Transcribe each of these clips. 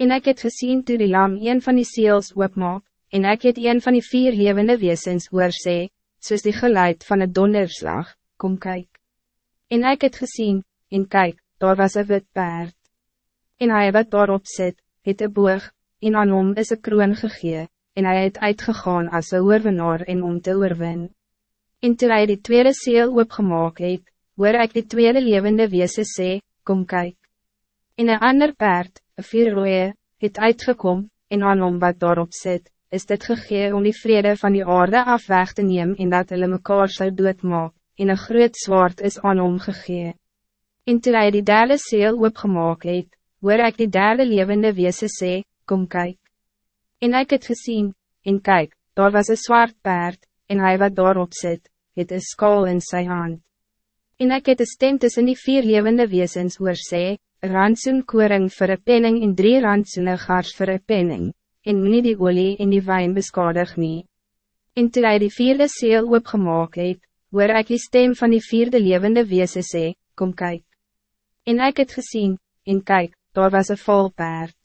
En ik het gezien toe die lam een van die seels oopmaak, en ik het een van die vier levende wezens hoor sê, soos die geluid van een donderslag, kom kyk. En ik het gezien, en kyk, daar was een wit paard. En hij wat daarop zit, het een boog, en aan hom is een kroon gegee, en hij het uitgegaan als een oorwinnaar en om te oorwin. En toe hy die tweede seel oopgemaak het, hoor ek die tweede levende wezen sê, kom kyk. En een ander paard, een vier rooie, het uitgekom, en aan hom wat daarop zit, is dit gegee om die vrede van die aarde af weg te nemen en dat hulle mekaar sal doodmaak, en een groot zwaard is aan hom gegee. En toe hy die derde seel oopgemaak het, hoor ek die derde levende wezen sê, kom kyk. En ik het gezien, en kijk, daar was een zwart paard, en hij wat daarop zit, het een skaal in zijn hand. En ik het een stem tussen die vier levende wezens hoor sê, een rantsoen koring voor een penning en drie rantsoene gars voor een penning, en nie die olie en die wijn beskadig nie. En toe hy die vierde seel oopgemaak het, hoor ek die stem van die vierde levende wezen sê, kom kyk. En ik het gezien, en kijk, daar was een vol paard.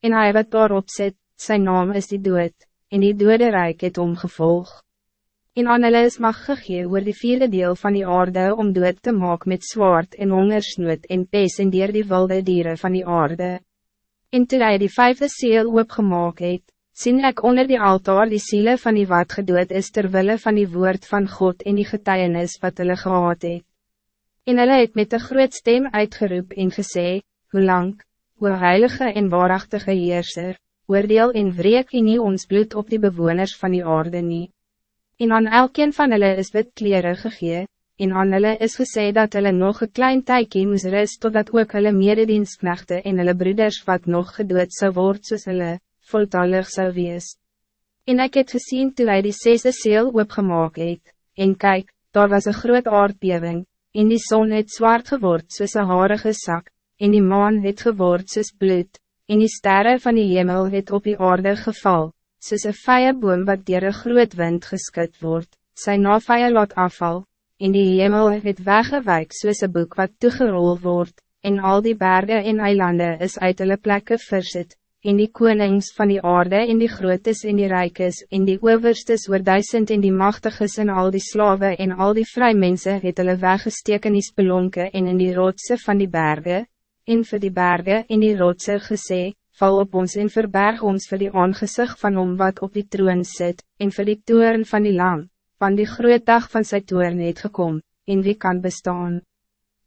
En hij wat daarop zit, zijn naam is die dood, en die dode rijk het omgevolg. En aan hulle is mag gegee oor die vierde deel van die aarde om dood te maak met zwaard en hongersnood en pes en dier die wilde dieren van die aarde. En toe hy die vijfde seel oopgemaak het, sien ek onder die altaar die siele van die wat gedood is terwille van die woord van God en die getuienis wat hulle gehad het. En hulle het met een groot stem uitgeroep en gesê, hoe lang, hoe heilige en waarachtige heerser, oordeel en wreek nie ons bloed op die bewoners van die aarde nie. En aan elkeen van hulle is wit kleren gegee, en aan hulle is gesê dat hulle nog een klein tykie moes rust totdat ook hulle mededienstknechte en hulle broeders wat nog gedood zou word soos hulle, voltallig zou wees. En ik het gezien toe hy die zesde seel oopgemaak het, en kijk, daar was een groot aardbewing, en die zon het zwart geword soos een harige zak, en die maan het geword soos bloed, en die sterren van die hemel het op die aarde geval, soos een vijeboom wat dier een groot wind geskut word, sy na vije laat afval, en die hemel het weggewijk soos een boek wat toegerol word, en al die bergen en eilanden is uit hulle plekke verzet, en die konings van die aarde en die grootes en die rijkes en die overstes oor duisend en die machtiges en al die slaven en al die vrij mensen het hulle weggesteek in die spelonke en in die rotse van die bergen, en vir die bergen in die rotse gesê, val op ons en verberg ons vir die aangezicht van hom wat op die troon zit, en vir die toeren van die lam, want die groot dag van sy toeren het gekom, en wie kan bestaan.